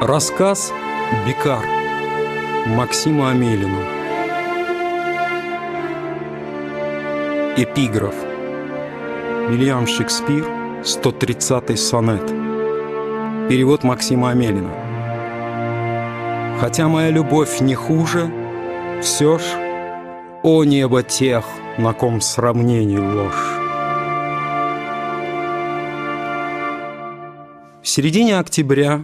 Рассказ «Бекар» Максима Амелина. Эпиграф. Вильям Шекспир, 130-й сонет. Перевод Максима Амелина. Хотя моя любовь не хуже, все ж, о небо тех, на ком сравнений ложь. В середине октября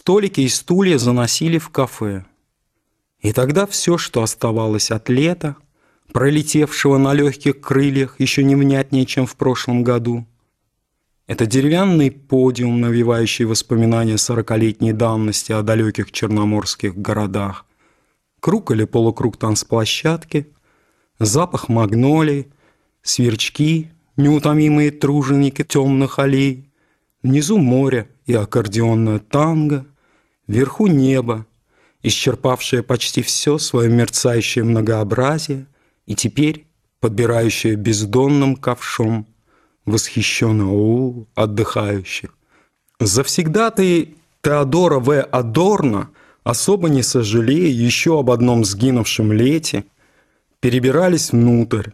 столики и стулья заносили в кафе. И тогда все, что оставалось от лета, пролетевшего на легких крыльях еще не внятнее, чем в прошлом году, это деревянный подиум, навевающий воспоминания сорокалетней давности о далеких черноморских городах, круг или полукруг танцплощадки, запах магнолий, сверчки, неутомимые труженики темных аллей, внизу море и аккордеонная танго, вверху небо, исчерпавшее почти все свое мерцающее многообразие и теперь подбирающее бездонным ковшом восхищенно у отдыхающих. Завсегдатый Теодора В. Адорно, особо не сожалея еще об одном сгинувшем лете, перебирались внутрь,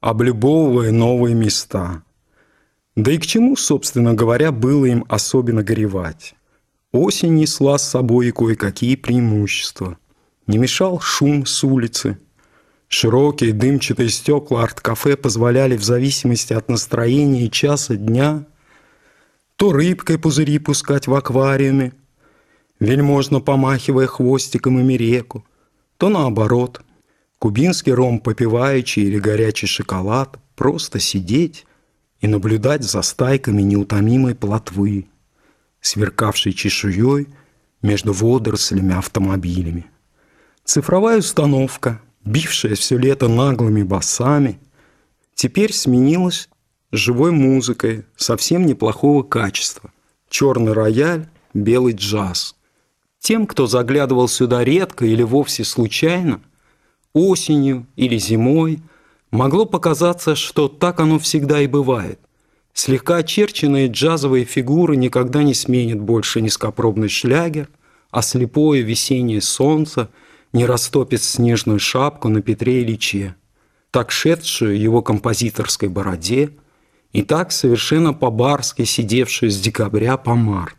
облюбовывая новые места. Да и к чему, собственно говоря, было им особенно горевать? Осень несла с собой кое-какие преимущества. Не мешал шум с улицы – Широкие дымчатые стекла арт-кафе позволяли в зависимости от настроения и часа дня то рыбкой пузыри пускать в аквариуме, вельможно помахивая хвостиком ими реку, то наоборот, кубинский ром попиваючи или горячий шоколад, просто сидеть и наблюдать за стайками неутомимой плотвы, сверкавшей чешуей между водорослями автомобилями. Цифровая установка – бившая все лето наглыми басами, теперь сменилась живой музыкой совсем неплохого качества. Черный рояль, белый джаз. Тем, кто заглядывал сюда редко или вовсе случайно, осенью или зимой, могло показаться, что так оно всегда и бывает. Слегка очерченные джазовые фигуры никогда не сменят больше низкопробный шлягер, а слепое весеннее солнце – не растопит снежную шапку на Петре Ильиче, так шедшую его композиторской бороде и так совершенно по-барски сидевшую с декабря по март.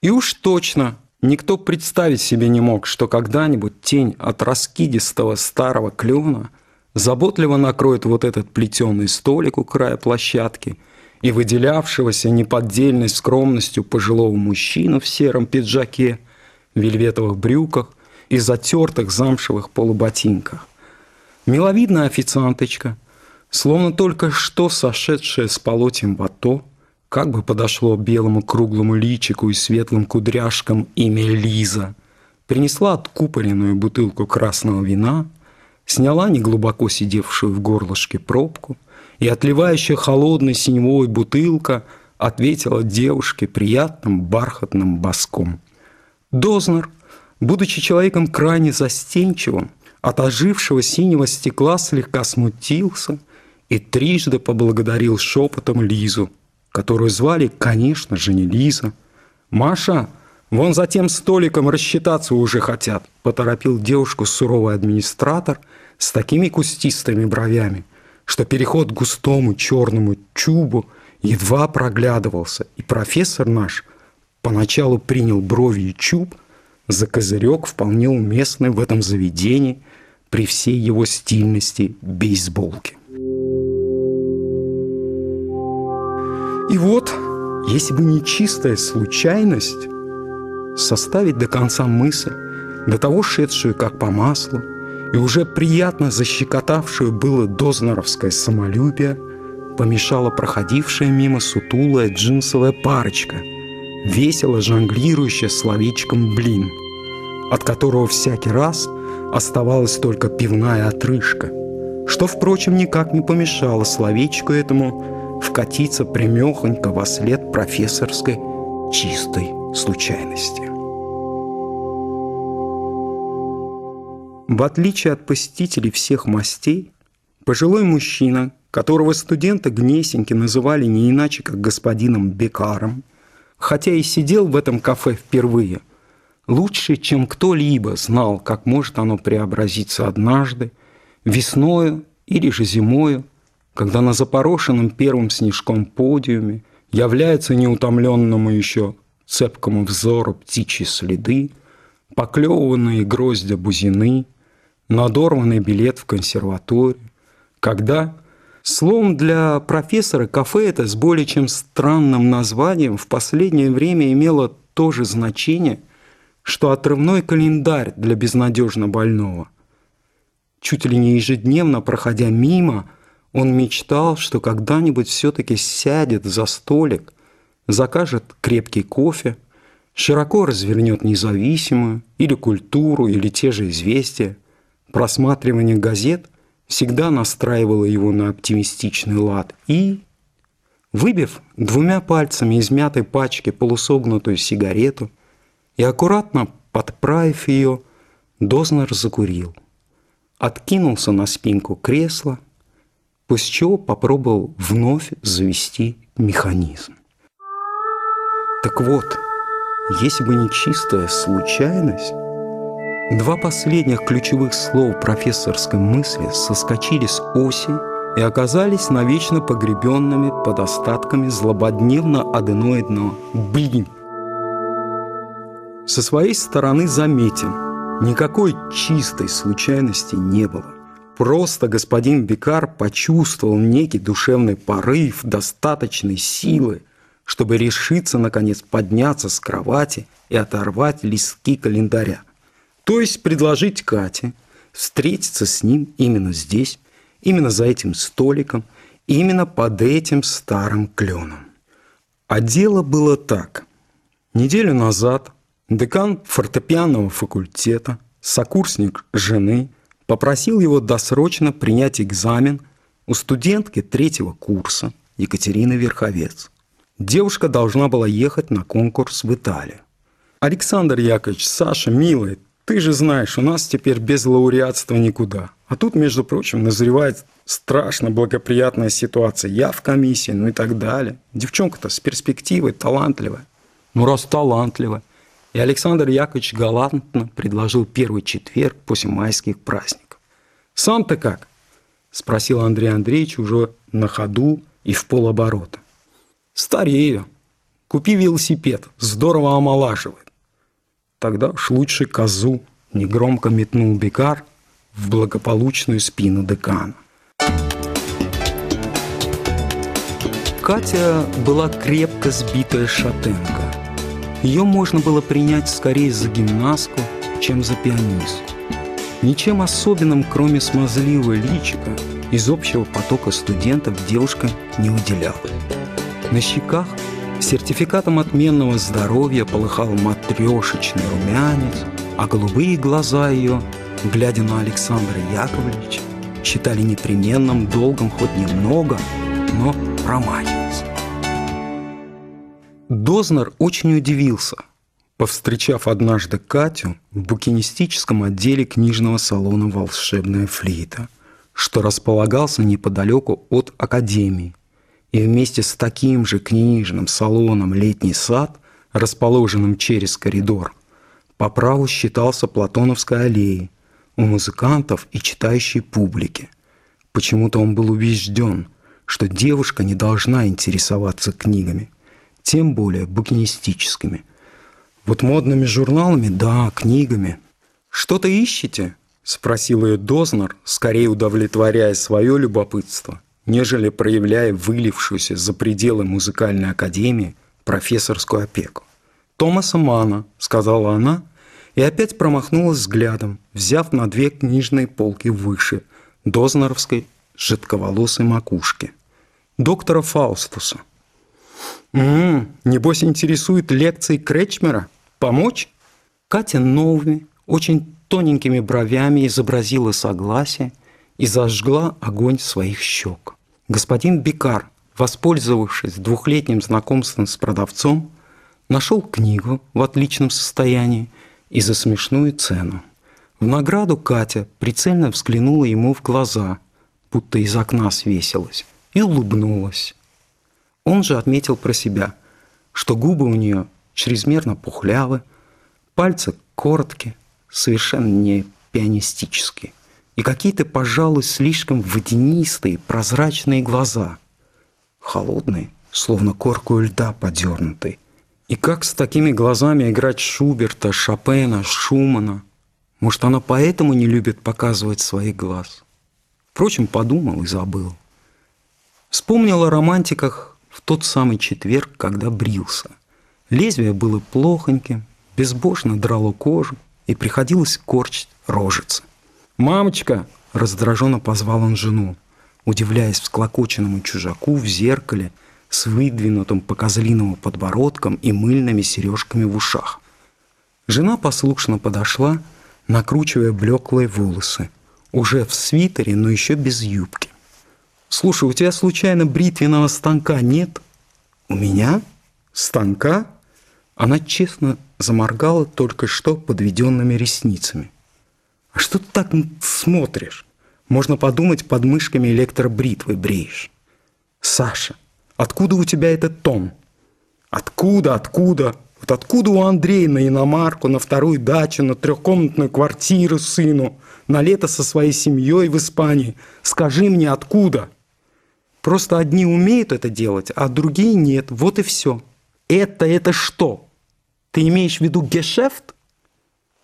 И уж точно никто представить себе не мог, что когда-нибудь тень от раскидистого старого клена заботливо накроет вот этот плетеный столик у края площадки и выделявшегося неподдельной скромностью пожилого мужчину в сером пиджаке, вельветовых брюках и затертых замшевых полуботинках. Миловидная официанточка, словно только что сошедшая с полотен бато, как бы подошло белому круглому личику и светлым кудряшкам имя Лиза, принесла откупоренную бутылку красного вина, сняла неглубоко сидевшую в горлышке пробку и, отливающая холодной синевой бутылка, ответила девушке приятным бархатным боском. Дознер – Будучи человеком крайне застенчивым, от ожившего синего стекла слегка смутился и трижды поблагодарил шепотом Лизу, которую звали, конечно же, не Лиза. «Маша, вон за тем столиком рассчитаться уже хотят», поторопил девушку суровый администратор с такими кустистыми бровями, что переход к густому черному чубу едва проглядывался, и профессор наш поначалу принял брови и чуб – за козырек вполне уместный в этом заведении при всей его стильности бейсболки. И вот, если бы не чистая случайность, составить до конца мысль, до того шедшую как по маслу, и уже приятно защекотавшую было дознаровское самолюбие, помешала проходившая мимо сутулая джинсовая парочка – весело жонглирующая словечком «блин», от которого всякий раз оставалась только пивная отрыжка, что, впрочем, никак не помешало словечку этому вкатиться примехонько во след профессорской чистой случайности. В отличие от посетителей всех мастей, пожилой мужчина, которого студенты Гнесинки называли не иначе, как господином Бекаром, хотя и сидел в этом кафе впервые, лучше, чем кто-либо знал, как может оно преобразиться однажды, весною или же зимою, когда на запорошенном первым снежком подиуме являются неутомленному еще цепкому взору птичьи следы, поклеванные гроздья бузины, надорванный билет в консерваторию, когда? Словом, для профессора кафе это с более чем странным названием в последнее время имело то же значение, что отрывной календарь для безнадежно больного. Чуть ли не ежедневно, проходя мимо, он мечтал, что когда-нибудь все-таки сядет за столик, закажет крепкий кофе, широко развернет независимую или культуру, или те же известия, просматривание газет всегда настраивало его на оптимистичный лад и, выбив двумя пальцами из мятой пачки полусогнутую сигарету и аккуратно подправив ее, Дознер закурил, откинулся на спинку кресла, после чего попробовал вновь завести механизм. Так вот, если бы не чистая случайность, Два последних ключевых слова профессорской мысли соскочили с оси и оказались навечно погребенными под остатками злободневно-аденоидного «блин». Со своей стороны заметим, никакой чистой случайности не было. Просто господин Бекар почувствовал некий душевный порыв, достаточной силы, чтобы решиться, наконец, подняться с кровати и оторвать листки календаря – то есть предложить Кате встретиться с ним именно здесь, именно за этим столиком, именно под этим старым кленом. А дело было так. Неделю назад декан фортепианного факультета, сокурсник жены, попросил его досрочно принять экзамен у студентки третьего курса Екатерины Верховец. Девушка должна была ехать на конкурс в Италию. Александр Яковлевич, Саша, милый, ты же знаешь, у нас теперь без лауреатства никуда. А тут, между прочим, назревает страшно благоприятная ситуация. Я в комиссии, ну и так далее. Девчонка-то с перспективой, талантливая. Ну, раз талантливая. И Александр Яковлевич галантно предложил первый четверг после майских праздников. «Сам-то как?» – спросил Андрей Андреевич уже на ходу и в полоборота. «Старею. Купи велосипед, здорово омолаживает. Тогда уж лучше козу негромко метнул Бекар в благополучную спину декана. Катя была крепко сбитая шатенка. Ее можно было принять скорее за гимнастку, чем за пианистку. Ничем особенным, кроме смазливого личика, из общего потока студентов девушка не уделяла. На щеках Сертификатом отменного здоровья полыхал матрешечный румянец, а голубые глаза ее, глядя на Александра Яковлевича, считали непременным долгом хоть немного, но промахиваться. Дознер очень удивился, повстречав однажды Катю в букинистическом отделе книжного салона «Волшебная флейта», что располагался неподалеку от Академии, и вместе с таким же книжным салоном «Летний сад», расположенным через коридор, по праву считался Платоновской аллеей у музыкантов и читающей публики. Почему-то он был убежден, что девушка не должна интересоваться книгами, тем более букинистическими. Вот модными журналами, да, книгами. «Что-то ищете?» – спросил ее Дознер, скорее удовлетворяя свое любопытство – нежели проявляя вылившуюся за пределы музыкальной академии профессорскую опеку. «Томаса Мана», — сказала она, и опять промахнулась взглядом, взяв на две книжные полки выше Дознаровской жидковолосой макушки. «Доктора Фаустуса». «М-м, небось интересует лекции Кречмера? Помочь?» Катя новыми, очень тоненькими бровями изобразила согласие и зажгла огонь своих щек. Господин Бикар, воспользовавшись двухлетним знакомством с продавцом, нашел книгу в отличном состоянии и за смешную цену. В награду Катя прицельно взглянула ему в глаза, будто из окна свесилась, и улыбнулась. Он же отметил про себя, что губы у нее чрезмерно пухлявы, пальцы короткие, совершенно не пианистические, и какие-то, пожалуй, слишком водянистые, прозрачные глаза, холодные, словно корку льда подернутые. И как с такими глазами играть Шуберта, Шопена, Шумана? Может, она поэтому не любит показывать свои глаз? Впрочем, подумал и забыл. Вспомнил о романтиках в тот самый четверг, когда брился. Лезвие было плохоньким, безбожно драло кожу, и приходилось корчить рожицы. «Мамочка!» – раздраженно позвал он жену, удивляясь всклокоченному чужаку в зеркале с выдвинутым по козлиному подбородком и мыльными сережками в ушах. Жена послушно подошла, накручивая блеклые волосы, уже в свитере, но еще без юбки. «Слушай, у тебя случайно бритвенного станка нет?» «У меня? Станка?» Она честно заморгала только что подведенными ресницами. «А что ты так смотришь? Можно подумать, под мышками электробритвы бреешь». «Саша, откуда у тебя этот тон?» «Откуда, откуда? Вот откуда у Андрея на иномарку, на вторую дачу, на трехкомнатную квартиру сыну, на лето со своей семьей в Испании? Скажи мне, откуда?» Просто одни умеют это делать, а другие нет. Вот и все. Это это что? Ты имеешь в виду гешефт?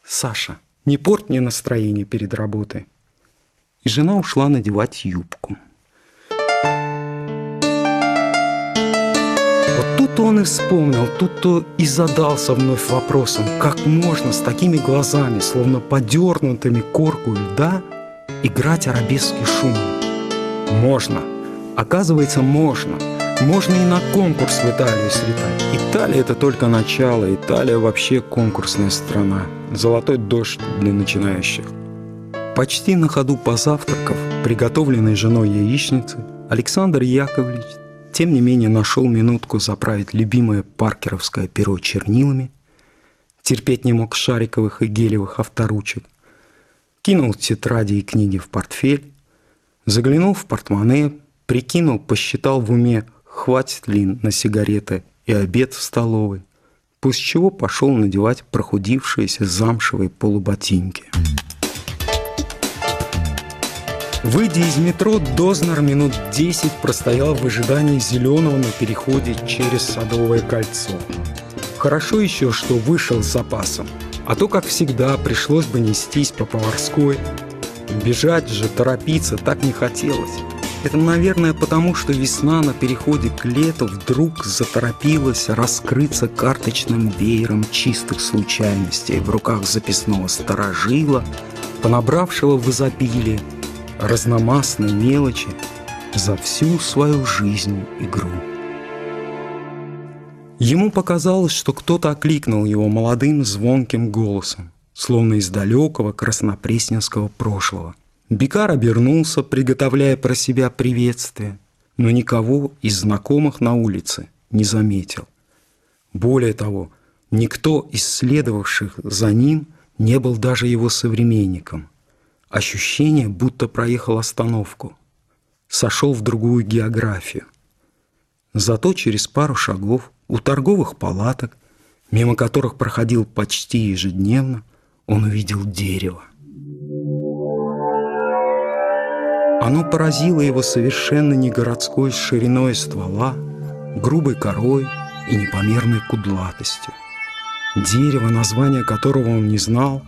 Саша, не порт мне настроение перед работой. И жена ушла надевать юбку. Вот тут он и вспомнил, тут-то и задался вновь вопросом, как можно с такими глазами, словно подернутыми корку льда, играть арабеский шум. Можно. Оказывается, можно. Можно и на конкурс в Италию слетать. Италия – это только начало. Италия вообще конкурсная страна. Золотой дождь для начинающих. Почти на ходу позавтракав, приготовленной женой яичницы, Александр Яковлевич тем не менее нашел минутку заправить любимое паркеровское перо чернилами, терпеть не мог шариковых и гелевых авторучек, кинул тетради и книги в портфель, заглянул в портмоне, прикинул, посчитал в уме, хватит ли на сигареты и обед в столовой, после чего пошел надевать прохудившиеся замшевые полуботинки. Выйдя из метро, Дознер минут 10 простоял в ожидании зеленого на переходе через Садовое кольцо. Хорошо еще, что вышел с запасом, а то, как всегда, пришлось бы нестись по поварской. Бежать же, торопиться так не хотелось. Это, наверное, потому, что весна на переходе к лету вдруг заторопилась раскрыться карточным веером чистых случайностей в руках записного сторожила, понабравшего в изобилие разномастной мелочи за всю свою жизнь игру. Ему показалось, что кто-то окликнул его молодым звонким голосом, словно из далекого краснопресненского прошлого – Бикар обернулся, приготовляя про себя приветствие, но никого из знакомых на улице не заметил. Более того, никто из следовавших за ним не был даже его современником. Ощущение, будто проехал остановку, сошел в другую географию. Зато через пару шагов у торговых палаток, мимо которых проходил почти ежедневно, он увидел дерево. Оно поразило его совершенно не городской шириной ствола, грубой корой и непомерной кудлатостью. Дерево, название которого он не знал,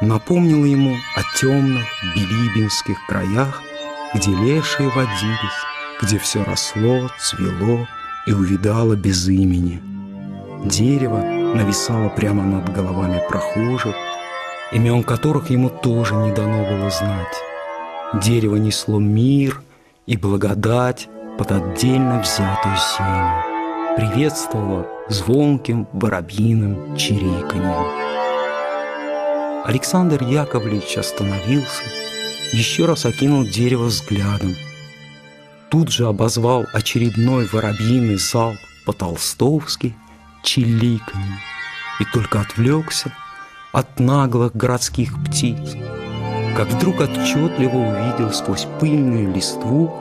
напомнило ему о темных билибинских краях, где лешие водились, где все росло, цвело и увидало без имени. Дерево нависало прямо над головами прохожих, имен которых ему тоже не дано было знать. Дерево несло мир и благодать под отдельно взятую семью. Приветствовало звонким воробьиным чириканьем. Александр Яковлевич остановился, еще раз окинул дерево взглядом. Тут же обозвал очередной воробьиный зал по-толстовски чиликаньем и только отвлекся от наглых городских птиц – как вдруг отчетливо увидел сквозь пыльную листву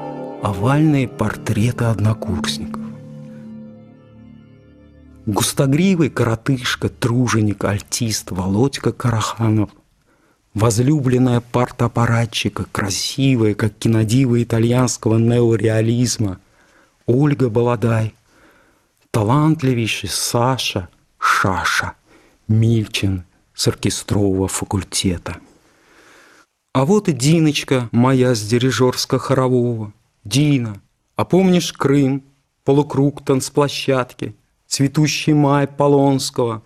овальные портреты однокурсников. Густогривый коротышка, труженик, альтист Володька Караханов, возлюбленная партаппаратчика, красивая, как кинодива итальянского неореализма, Ольга Баладай, талантливейший Саша Шаша Мильчин с оркестрового факультета. А вот и Диночка моя с дирижерско-хорового. Дина, а помнишь Крым, полукруг танцплощадки, цветущий май Полонского,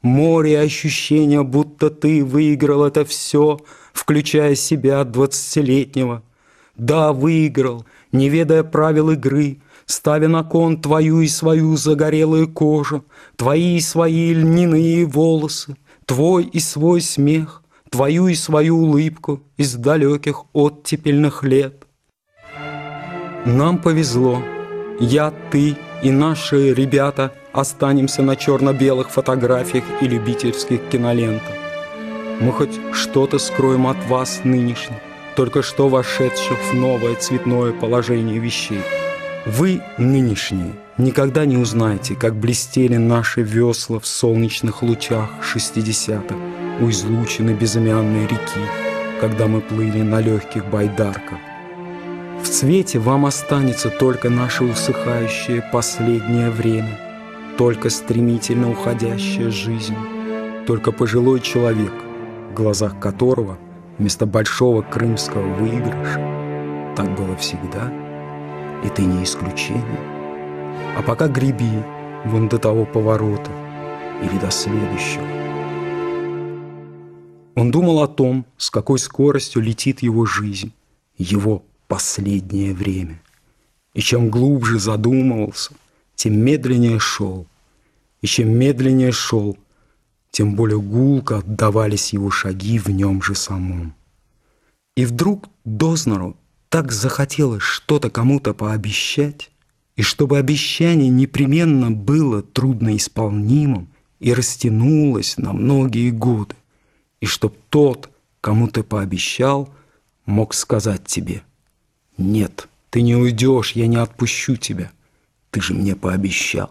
море ощущения, будто ты выиграл это все, включая себя двадцатилетнего. Да, выиграл, не ведая правил игры, ставя на кон твою и свою загорелую кожу, твои и свои льняные волосы, твой и свой смех, твою и свою улыбку из далеких оттепельных лет. Нам повезло, я, ты и наши ребята останемся на черно-белых фотографиях и любительских кинолентах. Мы хоть что-то скроем от вас нынешних, только что вошедших в новое цветное положение вещей. Вы, нынешние, никогда не узнаете, как блестели наши весла в солнечных лучах 60-х у излучины безымянной реки, когда мы плыли на легких байдарках. В цвете вам останется только наше усыхающее последнее время, только стремительно уходящая жизнь, только пожилой человек, в глазах которого вместо большого крымского выигрыша так было всегда, и ты не исключение. А пока греби вон до того поворота или до следующего. Он думал о том, с какой скоростью летит его жизнь, его последнее время. И чем глубже задумывался, тем медленнее шел. И чем медленнее шел, тем более гулко отдавались его шаги в нем же самом. И вдруг Дознеру так захотелось что-то кому-то пообещать, и чтобы обещание непременно было трудноисполнимым и растянулось на многие годы, и чтоб тот, кому ты пообещал, мог сказать тебе – нет, ты не уйдешь, я не отпущу тебя. Ты же мне пообещал.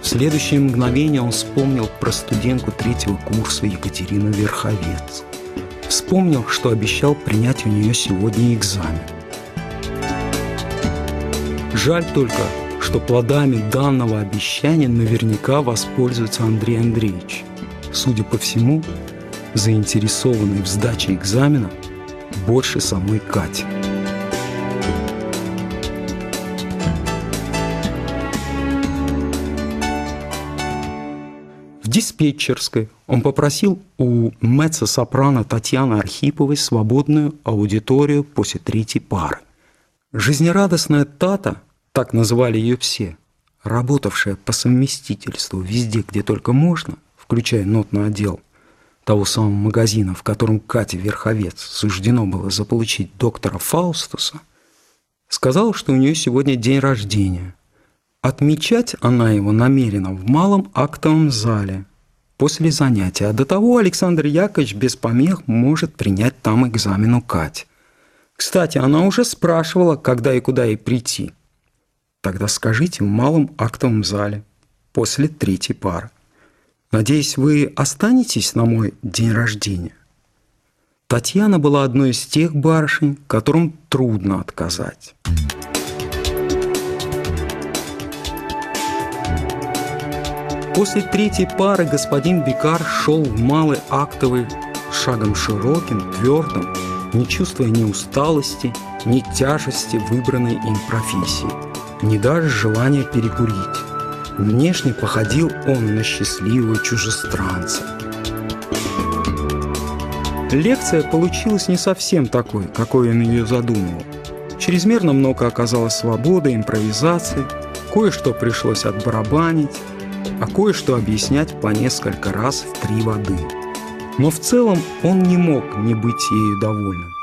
В следующее мгновение он вспомнил про студентку третьего курса Екатерину Верховец. Вспомнил, что обещал принять у нее сегодня экзамен. Жаль только, что плодами данного обещания наверняка воспользуется Андрей Андреевич. Судя по всему, заинтересованной в сдаче экзамена больше самой Кати. В диспетчерской он попросил у меццо-сопрано Татьяны Архиповой свободную аудиторию после третьей пары. Жизнерадостная Тата, так называли ее все, работавшая по совместительству везде, где только можно, включая нотный отдел, того самого магазина, в котором Кате Верховец суждено было заполучить доктора Фаустуса, сказала, что у нее сегодня день рождения. Отмечать она его намерена в малом актовом зале после занятия, а до того Александр Яковлевич без помех может принять там экзамен у Кати. Кстати, она уже спрашивала, когда и куда ей прийти. Тогда скажите в малом актовом зале после третьей пары. Надеюсь, вы останетесь на мой день рождения. Татьяна была одной из тех барышень, которым трудно отказать. После третьей пары господин Бикар шел в малый актовый шагом широким, твердым, не чувствуя ни усталости, ни тяжести выбранной им профессии, ни даже желания перекурить. Внешне походил он на счастливого чужестранца. Лекция получилась не совсем такой, какой он ее задумывал. Чрезмерно много оказалось свободы, импровизации, кое-что пришлось отбарабанить, а кое-что объяснять по несколько раз в три воды. Но в целом он не мог не быть ею довольным.